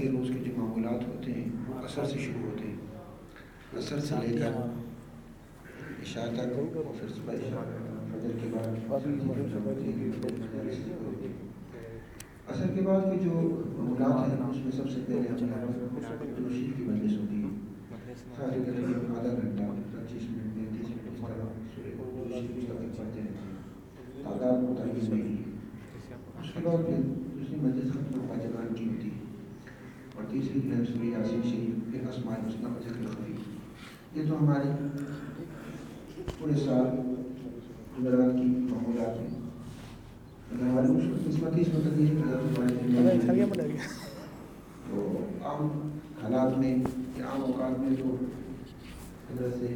کے روز کے جو معمولات ہوتے ہیں، وہ اثر سے شروع ہوتے ہیں۔ اثر سے لے کر عشاء تک اور پھر صبح عشاء فجر کے بعد اثر کے بعد کے جو معمولات ہیں، اس میں سب سے پہلے ہمیں روشی کی مجلس ہوتی ہے۔ سارے تقریباً آدھا گھنٹہ، پچیس منٹ تینتیس منٹ، اس طرح پڑھتے رہتے ہیں۔ تعداد متعین نہیں ہے۔ اس کے بعد پھر دوسری مجلس ختم ہوا پاجگان کی ہوتی ہے۔ اور تیسری جو ہے سوری یاسین شریف پھر اسماء الحسنہ و ذکر خفی یہ تو ہماری پورے سال جمعرات کی معمولات ہیں۔ تو عام حالات میں یا عام اوقات میں تو حضرت سے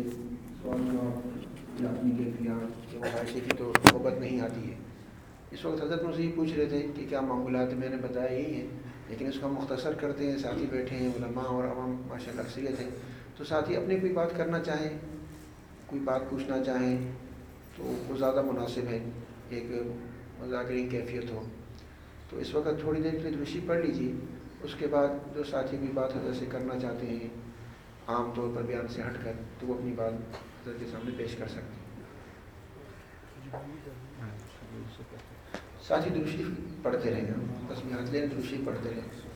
سوال جواب یا اپنی کیفیات یا مباحثے کی تو نوبت نہیں آتی ہے۔ اس وقت حضرت مجھ سے یہ پوچھ رہے تھے کہ کیا معمولات میں نے بتایا یہی ہیں؟ لیکن اس کو ہم مختصر کرتے ہیں ساتھی بیٹھے ہیں علماء اور عوام ماشاء اللہ اکثریت ہیں تو ساتھی اپنی کوئی بات کرنا چاہیں کوئی بات پوچھنا چاہیں تو وہ زیادہ مناسب ہے ایک مذاکرین کیفیت ہو تو اس وقت تھوڑی دیر کے لیے دوشی پڑھ لیجیے اس کے بعد جو ساتھی کوئی بات حضرت سے کرنا چاہتے ہیں عام طور پر بیان سے ہٹ کر تو وہ اپنی بات حضرت کے سامنے پیش کر سکتے ہیں ساتھ ساتھی دروشی پڑھتے رہیں گا بس میں ہاتھ دروشی پڑھتے رہیں۔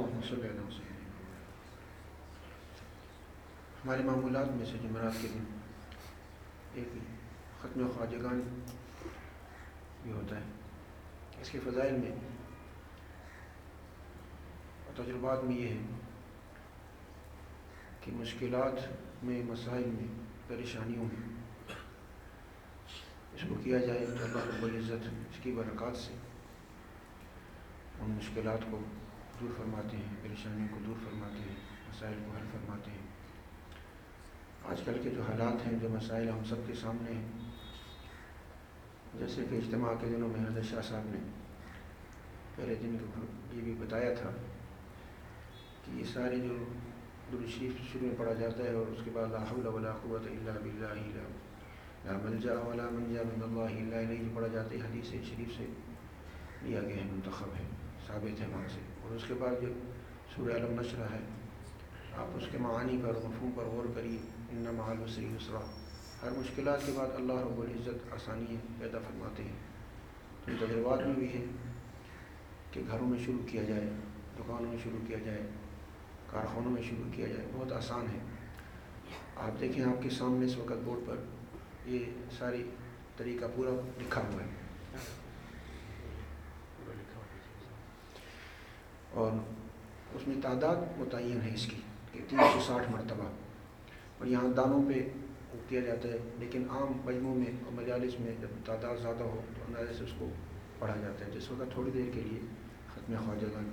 اللہم صلی اللہ علیہ ہمارے معمولات میں سے جمعرات کے دن ایک ختم خواجگان بھی ہوتا ہے۔ اس کے فضائل میں اور تجربات میں یہ ہے کہ مشکلات میں، مسائل میں پریشانیوں میں اس کو کیا جائے تو اللہ رب العزت اس کی برکات سے ان مشکلات کو دور فرماتے ہیں، پریشانیوں کو دور فرماتے ہیں، مسائل کو حل فرماتے ہیں۔ آج کل کے جو حالات ہیں، جو مسائل ہم سب کے سامنے ہیں، جیسے کہ اجتماع کے دنوں میں حضرت شاہ صاحب نے پہلے دن کو یہ بھی بتایا تھا کہ یہ سارے جو درشیف شروع میں پڑھا جاتا ہے اور اس کے بعد لا حول ولا قوت الا باللہ لا ملجا ولا منجا من اللہ الا الیہ، جو پڑھا جاتا ہے حدیث شریف سے، لیا گیا ہے، منتخب ہے، ثابت ہے وہاں سے۔ اور اس کے بعد جو سورہ علم نشرہ ہے، آپ اس کے معانی پر، مفہوم پر غور کریے ان مع العسر یسرا۔ ہر مشکلات کے بعد اللہ رب العزت آسانی پیدا فرماتے ہیں۔ تو تجربات میں بھی ہے کہ گھروں میں شروع کیا جائے، دکانوں میں شروع کیا جائے، کارخانوں میں شروع کیا جائے۔ بہت آسان ہے۔ آپ دیکھیں آپ کے سامنے اس وقت بورڈ پر یہ ساری طریقہ پورا لکھا ہوا ہے۔ اور اس میں تعداد متعین ہے اس کی کہ تین سو ساٹھ مرتبہ۔ اور یہاں دانوں پہ کیا جاتا ہے، لیکن عام مجموع میں اور مجالس میں جب تعداد زیادہ ہو تو اندازے سے اس کو پڑھا جاتا ہے۔ جس وقت تھوڑی دیر کے لیے ختم خواجہ گان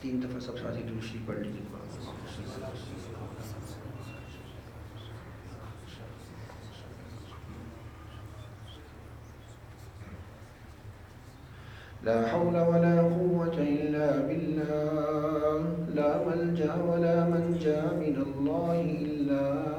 تین دفعہ سب ساتھی دوسری پڑھ لیجیے۔ لا حول ولا قوة إلا بالله. لا ملجأ ولا منجأ من الله إلا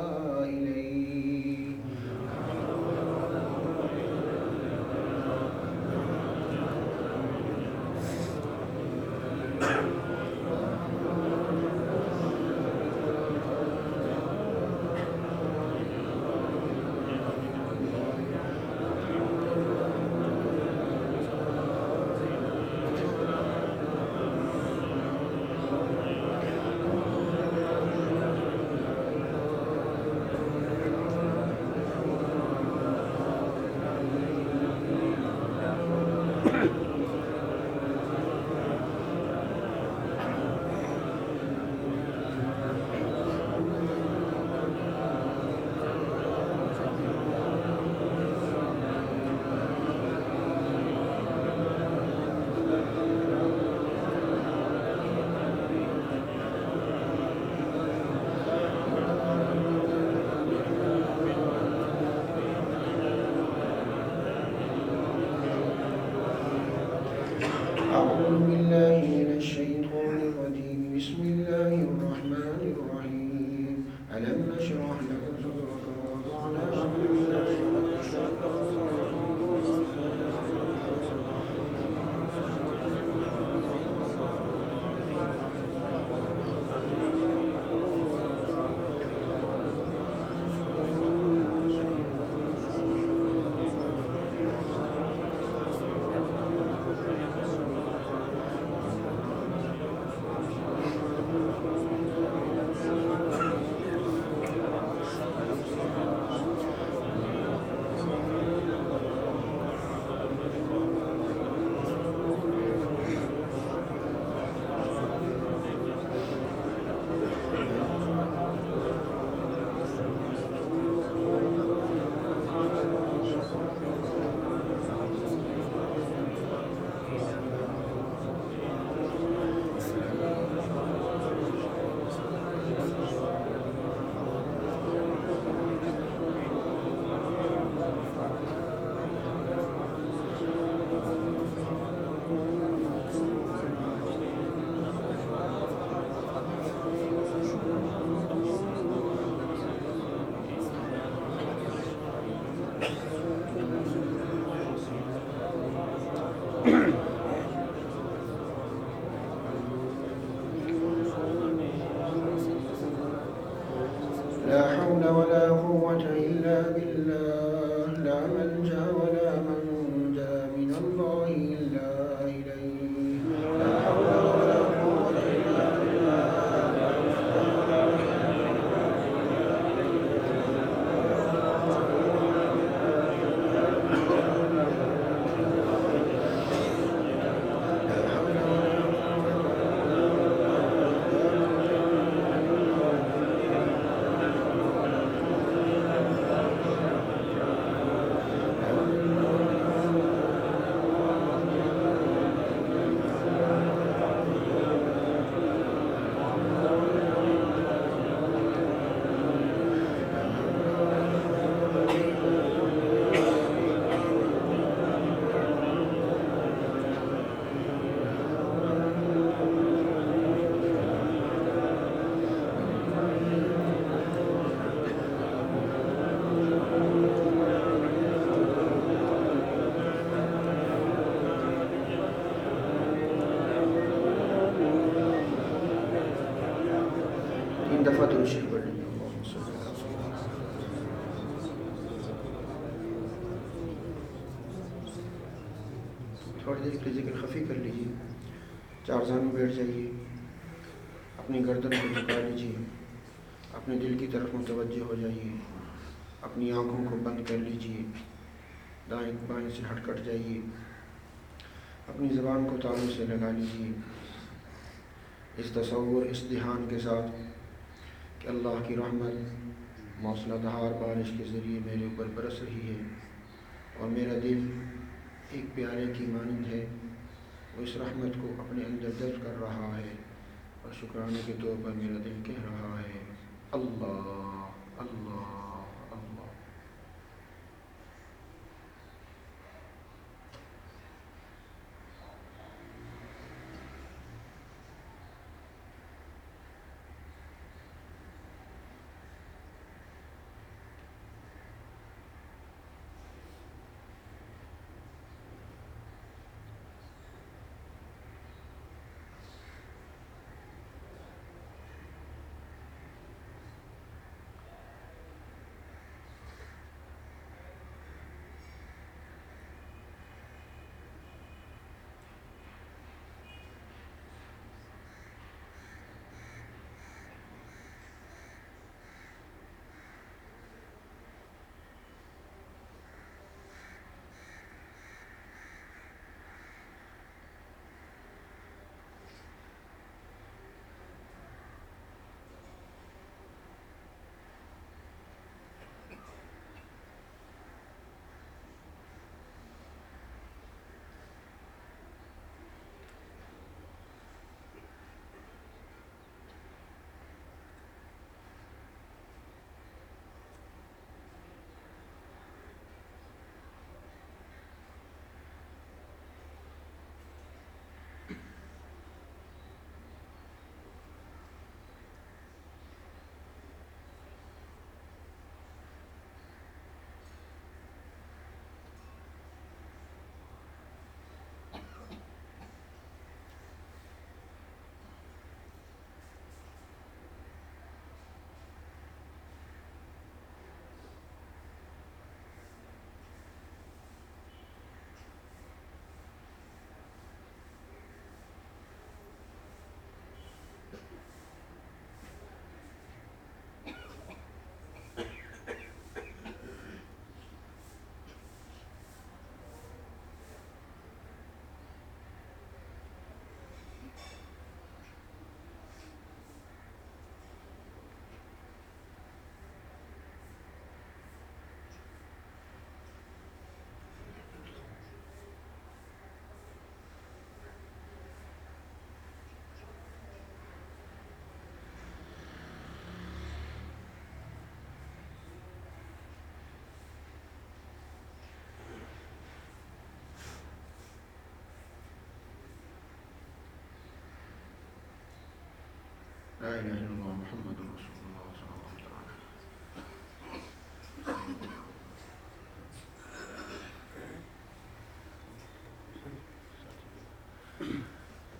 چار زان میں بیٹھ جائیے۔ اپنی گردن کو جھکا لیجیے۔ اپنے دل کی طرف متوجہ ہو جائیے۔ اپنی آنکھوں کو بند کر لیجیے۔ دائیں بائیں سے ہٹ کٹ جائیے۔ اپنی زبان کو تالوں سے لگا لیجیے۔ اس تصور، اس دھیان کے ساتھ کہ اللہ کی رحمت موصلہ دہار بارش کے ذریعے میرے اوپر برس رہی ہے اور میرا دل ایک پیارے کی مانند ہے۔ اس رحمت کو اپنے اندر درج کر رہا ہے اور شکرانے کے طور پر میرا دل کہہ رہا ہے، اللہ اللہ۔ لا محمد رسول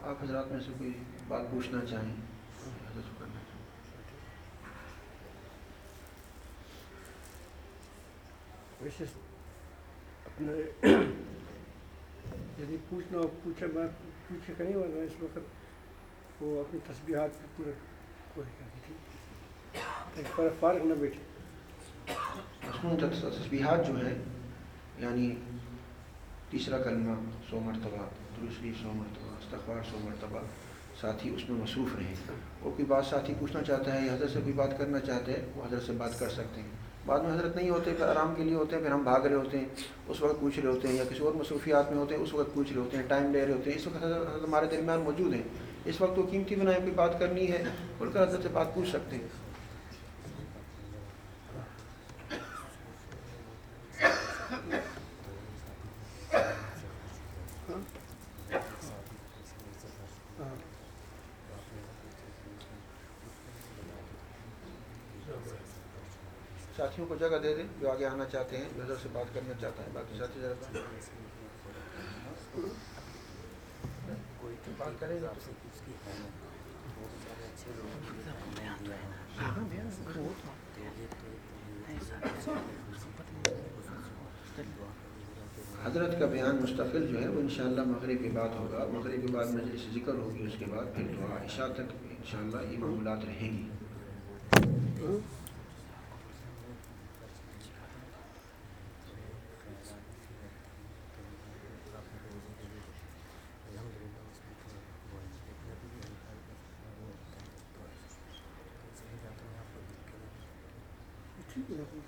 آپ حضرات میں سے کوئی بات پوچھنا چاہیں؟ ویسے اپنے یعنی پوچھنا پوچھے بات پوچھے کریں ورنہ اس وقت وہ اپنی تسبیحات پہ پورے پورے فارغ نہ بیٹھے۔ مصنوع تسبیحات جو ہے یعنی تیسرا کلمہ سو مرتبہ دوسری سو مرتبہ، استغفار سو مرتبہ، ساتھی اس میں مصروف رہیں۔ وہ کوئی بات ساتھی پوچھنا چاہتا ہے یا حضرت سے کوئی بات کرنا چاہتے ہیں وہ حضرت سے بات کر سکتے ہیں۔ بعد میں حضرت نہیں ہوتے، پھر آرام کے لیے ہوتے ہیں، پھر ہم بھاگ رہے ہوتے ہیں، اس وقت پوچھ رہے ہوتے ہیں یا کسی اور مصروفیات میں ہوتے ہیں، اس وقت پوچھ رہے ہوتے ہیں، ٹائم لے رہے ہوتے ہیں۔ اس وقت حضرت ہمارے درمیان موجود ہیں۔ اس وقت وہ قیمتی بنائے کوئی بات کرنی ہے کھل کر حضرت سے بات پوچھ سکتے ہیں۔ ساتھیوں کو جگہ دے دیں جو آگے آنا چاہتے ہیں جو حضرت سے بات کرنا چاہتا ہے، باقی ساتھی ذرا بات کرے گا حضرت کا بیان مستقل جو ہے وہ انشاءاللہ مغرب کے بعد ہوگا مغرب کے بعد مجلس ذکر ہوگی اس کے بعد پھر دعا عشاء تک انشاءاللہ یہ معمولات رہیں گی ہاں؟ ٹھیک ہے بتا دیے واہی کروں گا کیا کریں ہاں وہ کیا کریں گھر میں بھی تھوڑا چکر آ گیا تھا باتوں سے اور شدید تھک تھی تھی آج وہ گھر والے تو کرتے کہ نہیں جب میں گلی میں سے سب میں نے تو ابھی اثر کے بعد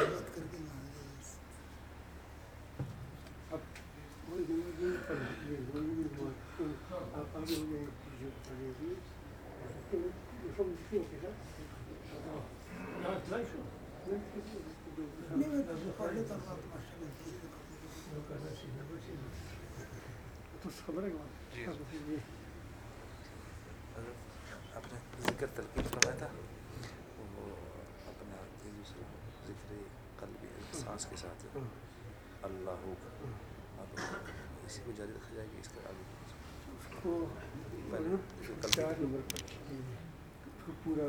باہر ملاقات ہوگی بات کر ہو ذکر قلبی سانس کے ساتھ اللہ اب اسی کو جاری رکھا جائے گی اس کے آگے چار نمبر پورا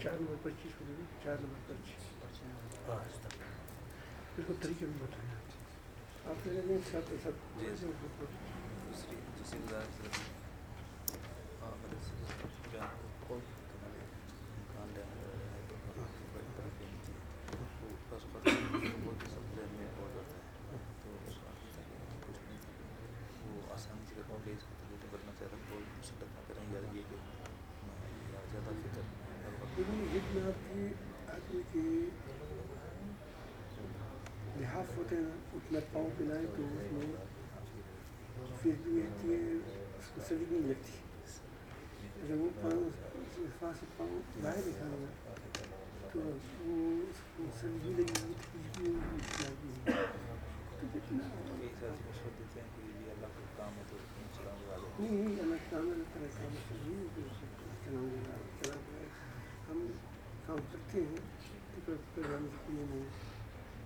چار نمبر پچیس کو دیکھیں۔ چار نمبر پچیس اس کو طریقے میں بتائیں۔ آپ جی۔ دوسری دوسری گزارش صرف ہاں میرے سے بیان کوئی تمہارے کان لے بڑی طرح کی نہیں تھی وہ بس بس وہ تو سب ذہن میں ہو جاتا ہے تو اس وقت تک کچھ نہیں تھا وہ آسانی سے رکھوں گے اس کو تجربہ کرنا چاہ رہا کوئی مسلط نہ کریں یا یہ کہ یا زیادہ فکر ہر وقت لیکن جتنا آپ کی آدمی کی لحاظ ہوتے ہیں اتنا پاؤں پلائے تو اس میں پھر بھی رہتی ہے اس کو سڑی نہیں لگتی اگر وہ پاؤں اس لحاظ سے پاؤں باہر دکھانا ہے تو وہ اس کو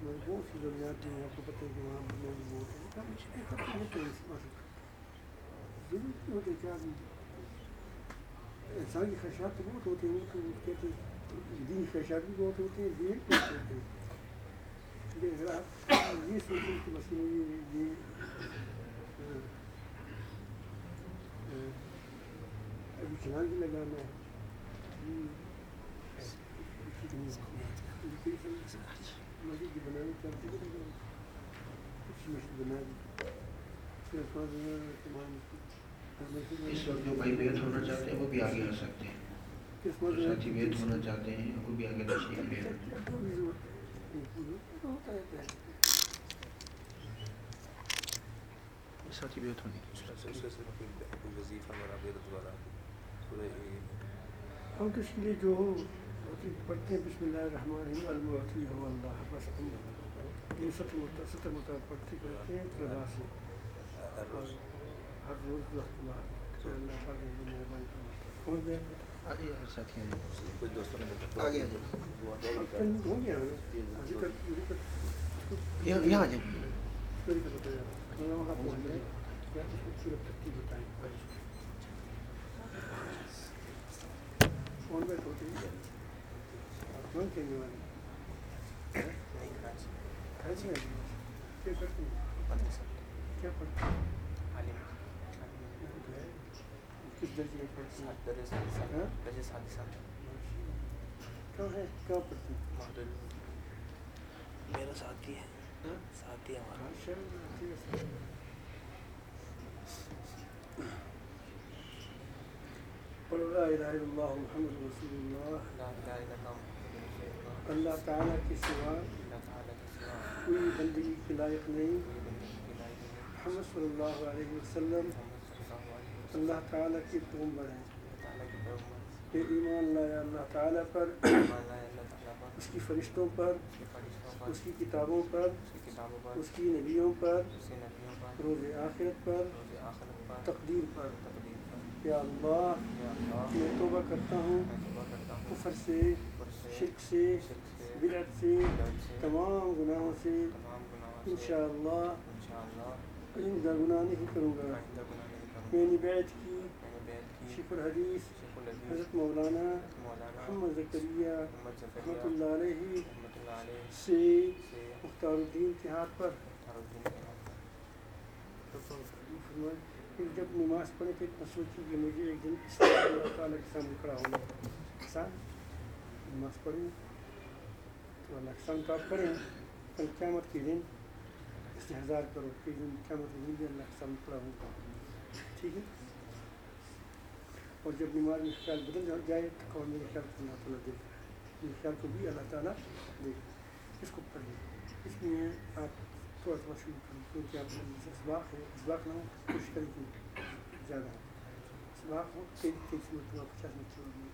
سڑی نہیں لگے گی تو کچھ بھی نہیں لگے تو جتنا کئی ساتھی مشورہ دیتے ہیں کہ یہ اللہ کا کام ہے تو اس میں چلاؤں گا آگے نہیں نہیں اللہ کام اللہ تعالیٰ کام سے نہیں ہے کہ چلاؤں گا چلا گیا ہم کام کرتے ہیں تو پھر پھر ہم اس وقت جو بھائی بیت ہونا چاہتے ہیں وہ بھی آگے آ سکتے ہیں۔ جو ساتھی بیت ہونا چاہتے ہیں وہ بھی آگے تشریف لے۔ ساتھی بیت تو اس کے لیے جو پڑھتے ہیں بسم اللہ الرحمن الرحیم المعطی ہو اللہ بس یہ ستر مرتبہ ستر مرتبہ پڑھتے کرتے ہیں رضا سے۔ ہر روز ہر روز وقت اللہ اللہ پاک نے مہربانی اور ہو گیا۔ یہاں ترتیب بتائیں۔ فون پہ کون کہنے والے کھاتے ہیں کیا کرتے ہیں کیا پڑھتے ہیں کس درجے میں پڑھتے ہیں ہاں؟ کہاں ہے کہاں پڑھتے ہیں میرا ساتھی ہے ہاں؟ ساتھی ہمارا ہاں قل لا الہ الا اللہ محمد رسول اللہ لا الہ الا رسول اللہ تعالیٰ کے سوا کوئی بندگی کے لائق نہیں۔ محمد صلی اللہ علیہ وسلم اللہ تعالیٰ کے پیغمبر ہیں۔ اللہ ایمان لایا اللہ تعالیٰ پر لائے اللہ تعالیٰ پر، اس کی فرشتوں پر، اس کی کتابوں پر، اس کی نبیوں پر، روز آخرت پر، تقدیر پر۔ یا اللہ، میں توبہ کرتا ہوں۔ کفر سے، شرک سے شرک سے بدعت سے، تمام گناہوں سے انشاءاللہ انشاءاللہ آئندہ گناہ نہیں کروں گا۔ میں نے بیعت کی، شکر حدیث شیخ العزیز حضرت مولانا محمد زکریہ محمد رحمۃ اللہ علیہ سے مختار الدین کے ہاتھ پر۔ جب نماز پڑھے تو اتنا سوچی کہ مجھے ایک دن اس طرح اللہ تعالیٰ کے سامنے کھڑا ہونا۔ ہے نماز پڑھیں تو اللہ کے سامنے تو آپ پڑھیں کل قیامت کے دن استحضار کرو کہ دن قیامت کے دن بھی اللہ کے سامنے کھڑا ٹھیک ہے اور جب نماز میں خیال بدل جائے تو اور میرے خیال کو اللہ تعالیٰ دیکھ رہا میرے خیال کو بھی اللہ تعالیٰ دیکھ اس کو پڑھیں اس لیے آپ تھوڑا تھوڑا شروع کریں کیونکہ آپ اسباق ہے اسباق نہ ہو کوشش کریں کہ زیادہ ہو اسباق ہو تیز تیز مرتبہ پچاس مرتبہ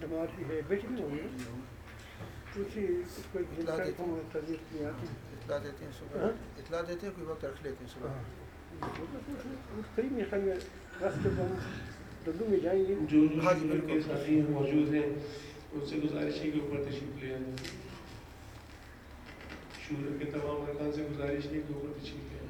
بھی اسی اطلاع دیتے تربیت کی آتی۔ اطلاع دیتے ہیں صبح۔ ہاں؟ اطلاع دیتے ہیں کوئی وقت رکھ لیتے ہیں صبح۔ قریب میں میں جائیں گے۔ جو ہاں جی، کے۔ ساتھی موجود ہیں ان سے گزارش ہے کہ اوپر تشریف لے آئیں۔ کے تمام ارکان سے گزارش ہے کہ اوپر تشریف لے آئیں۔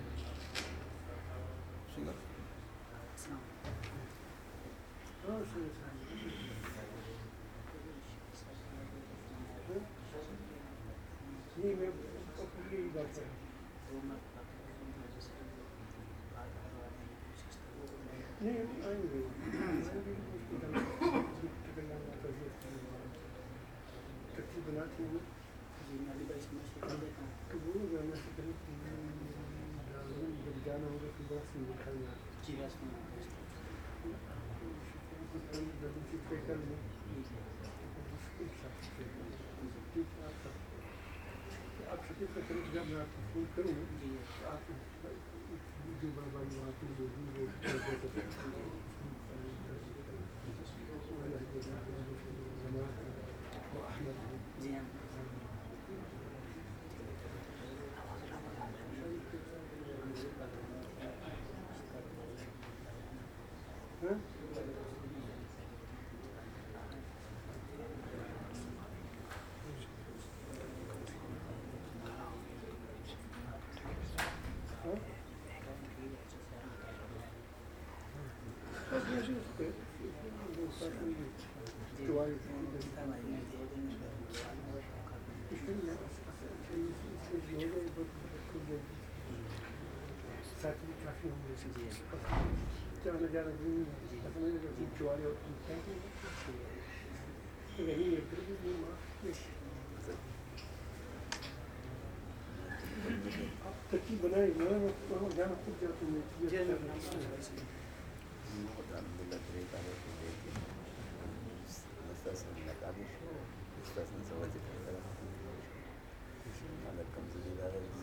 僕はもう一回もあって、自分はもうあって、自分はもう一回も。ساتھی کافی ہوں گے جانا جانا چوارے ہوتے ہیں یہی ہے پھر بھی آپ ترکیب بنائیں گے وہاں جانا خود جاتے ہیں الحمدللہ طریق آگے کو دیکھ کے استاد سے ملاقات ہوئی استاد نے سوال ذکر کرا حالت کمزوری زیادہ ہے جس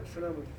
السلام عليكم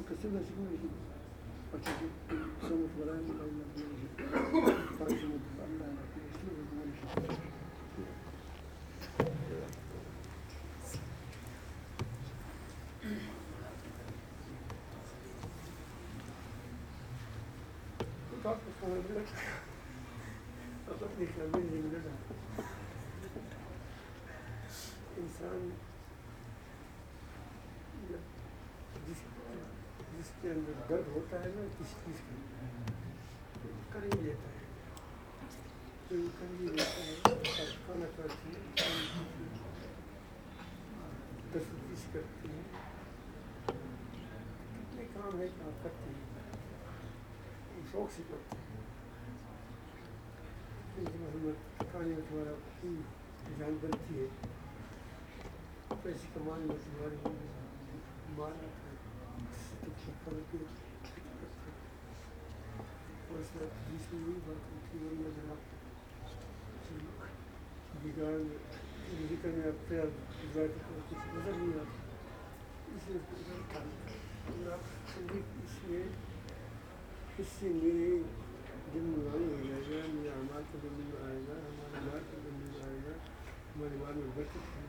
وكسبها شنو يجي وتجي سمت ولا يجي أو لا يجي فرشمت بأمنا أنا في أسلوب ولا يجي إنسان جس کے اندر درد ہوتا ہے نا، کسی چیز کے اندر۔ کر ہی لیتا ہے۔ تو کر ہی لیتا ہے۔ نہ کرتی ہے تفتیش کرتی ہے۔ کتنے کام ہے کام کرتے ہیں؟ شوق سے کرتے ہیں۔ جی محمد کھانے میں تمہارا جان بنتی ہے؟ پیسے کمانے میں تمہاری مار رکھا ہے۔ اس سے میرے دل ملان ہو جائے گا میرے اعمال کو دل میں آئے گا ہمارے مال کو دل میں آئے گا ہمارے مال میں برکت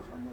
ama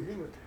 نعمت ہے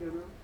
you?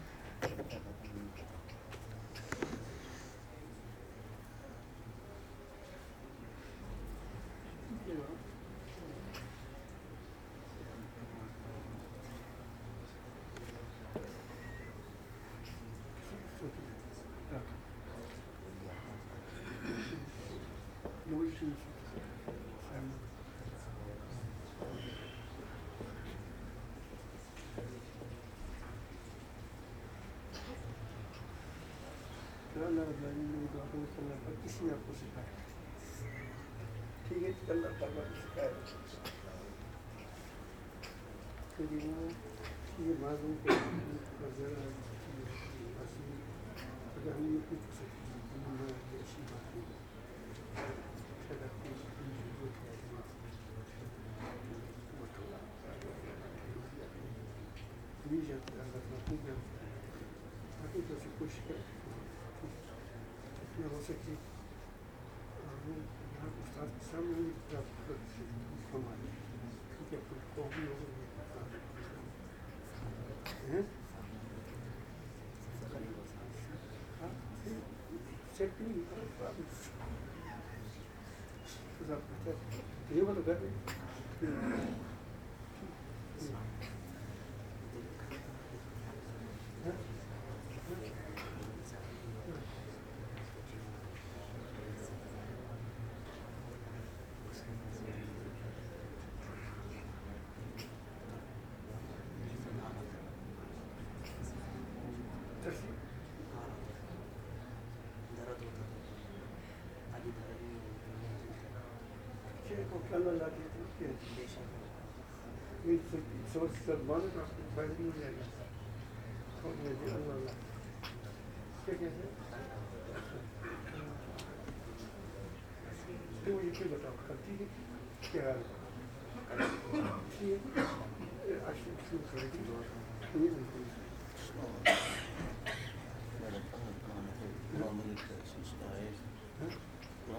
کسی نے آپ کو سکھایا ٹھیک ہے اللہ تعالیٰ کو سکھایا کہ وہ یہ معلوم اگر ہم یہ کچھ اچھی بات نہیں شاید آپ کو نہیں جاتا اللہ تعالیٰ نہیں جانتا باقی تو سے کوشش کریں جتنا ہو سکے یہاں استاد کے سامنے بھی پراپت کر ہمارے کیونکہ اپنے قومی ہو سیٹ نہیں یہ بات کر رہے اللہ لاتے یہ سوچ سب مان کا فائدہ نہیں جائے گا اللہ اللہ کیا کہتے تو یہ کیا بتاؤ کرتی ہے کیا حال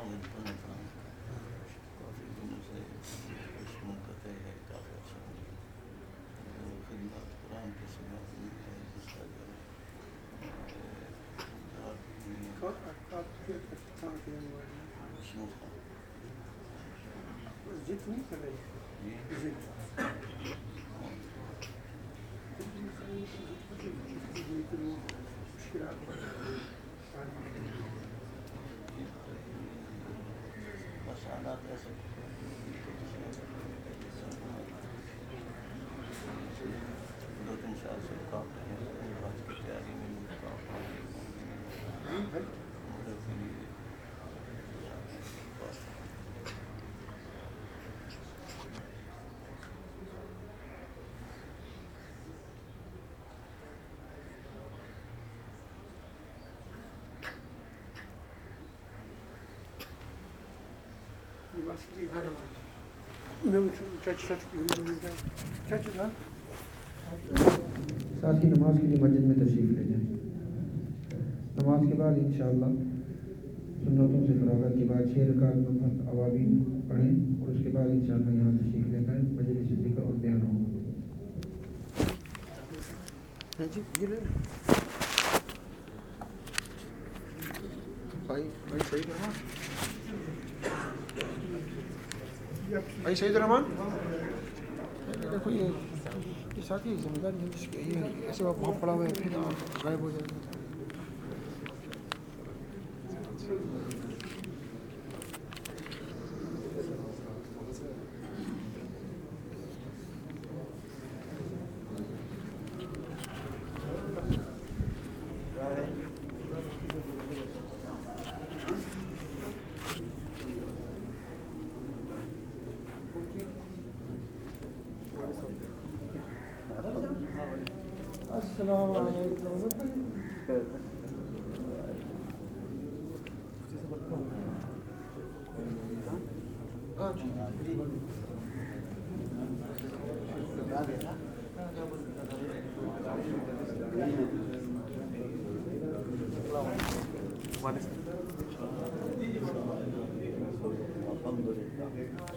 ہے اشرف شروع کرے گی یہ نہیں جتنی کرے سے رکاوٹ ہے آج کی تیاری میں بھی رکاوٹ ہے عمرے کے لیے بس ساتھ ہی نماز کے لیے مسجد میں تشریف لے جائیں۔ نماز کے بعد انشاءاللہ سنتوں سے فراغت کے بعد چھ رکعت نمبر عوامین پڑھیں اور اس کے بعد انشاءاللہ یہاں تشریف لے کر مجلس ذکر اور بیان ہوگا بھائی بھائی سعید رحمان بھائی سعید رحمان دیکھو یہ ساتھی ذمہ داری ہے اس کی یہ ایسے آپ پڑا ہوا ہے پھر غائب ہو جائے گا کام نہیں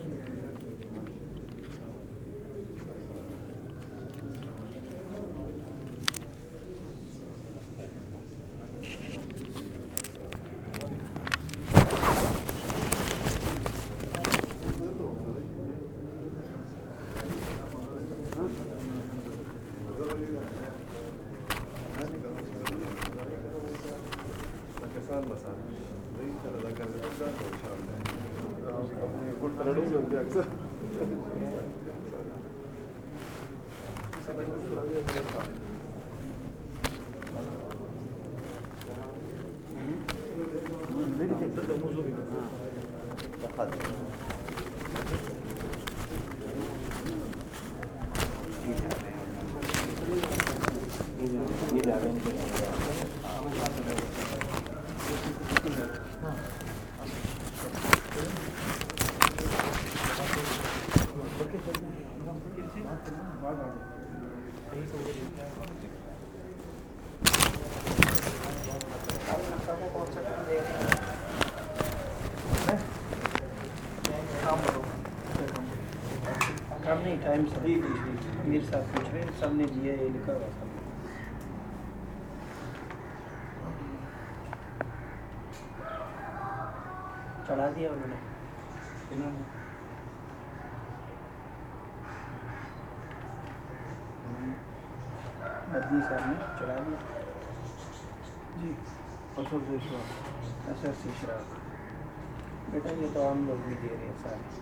ٹائم سے میرے ساتھ پوچھ رہے سب نے دیا یہ لکھا ہوا تھا۔ چڑھا دیا انہوں نے۔ مدنی صاحب نے چڑھا دیا۔ جی۔ اثر سے بیٹا یہ تو ہم لوگ بھی دے رہے ہیں سارے۔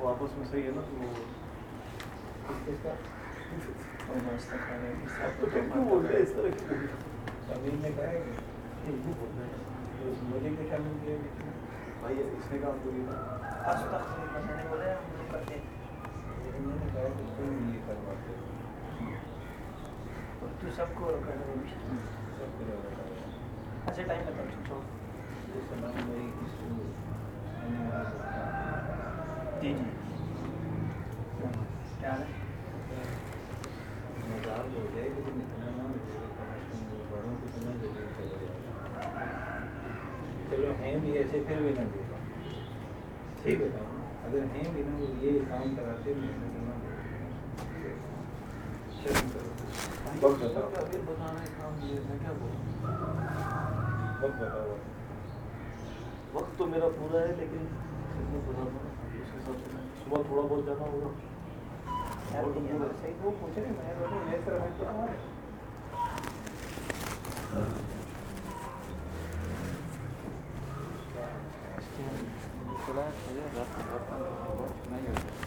واپس میں صحیح ہے نا تو اس طرح بھائی اس نے کام تو سب کو اچھا ٹائم بتا جی جی چلو ہیں بھی ایسے پھر بھی نہ ٹھیک ہے اگر ہیں بھی یہ کام کراتے وقت بتاؤ وقت تو میرا پورا ہے لیکن صبح تھوڑا بہت جانا ہوگا۔ نہیں ہوتا